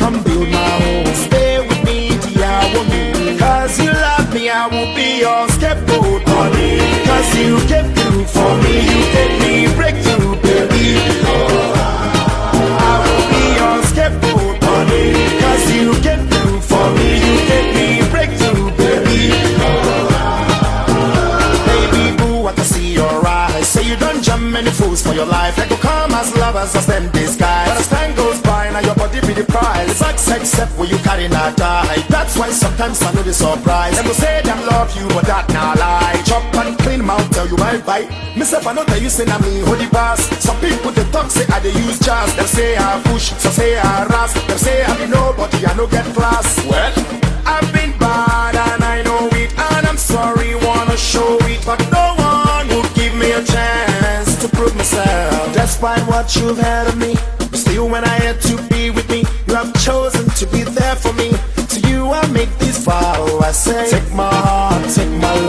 come build my home. You came through for me, you gave me breakthrough, baby. I will be your scapegoat, honey. Cause you came through for me, you gave me breakthrough, baby. Baby boo, I can see your eyes. Say you don't jump many fools for your life. Like you come as lovers, as them disguise. But as time goes by, now your body be the prize. Sex, except when you carry not die. That's why sometimes I know the surprise. Them go say them love you, but that not lie. Chop I know that you say I'm me holy pass. Some people they talk say I they use jazz. Them say I push, some say I ras. Them say I be nobody, I no get class. Well, I've been bad and I know it, and I'm sorry, wanna show it, but no one will give me a chance to prove myself. Despite what you've had of me, still when I had to be with me, you have chosen to be there for me. To you I make this vow, I say, take my heart, take my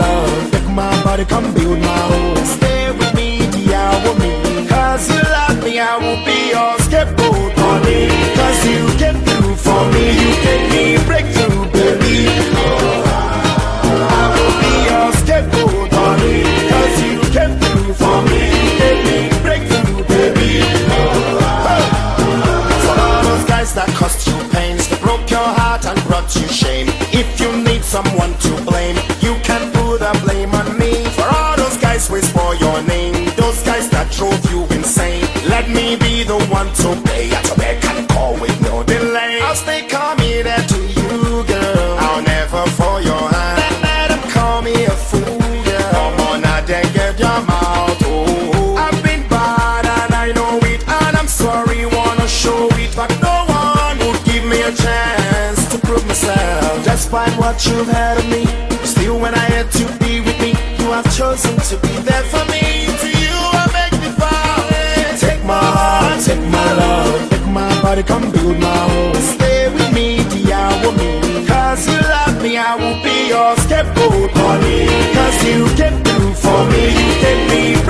be the one to pay at your back and call with no delay. I'll stay committed to you, girl. I'll never fall your hand. Let, let them call me a fool, girl. Come on, I then get your mouth. Oh, I've been bad and I know it, and I'm sorry, wanna show it, but no one would give me a chance to prove myself. Despite what you've had of me, still when I had to be with me, you have chosen to be there for me. me come build my home. Stay with me, dear woman. Cause you love me, I will be your scapegoat, honey. Cause you can do for me, you gave me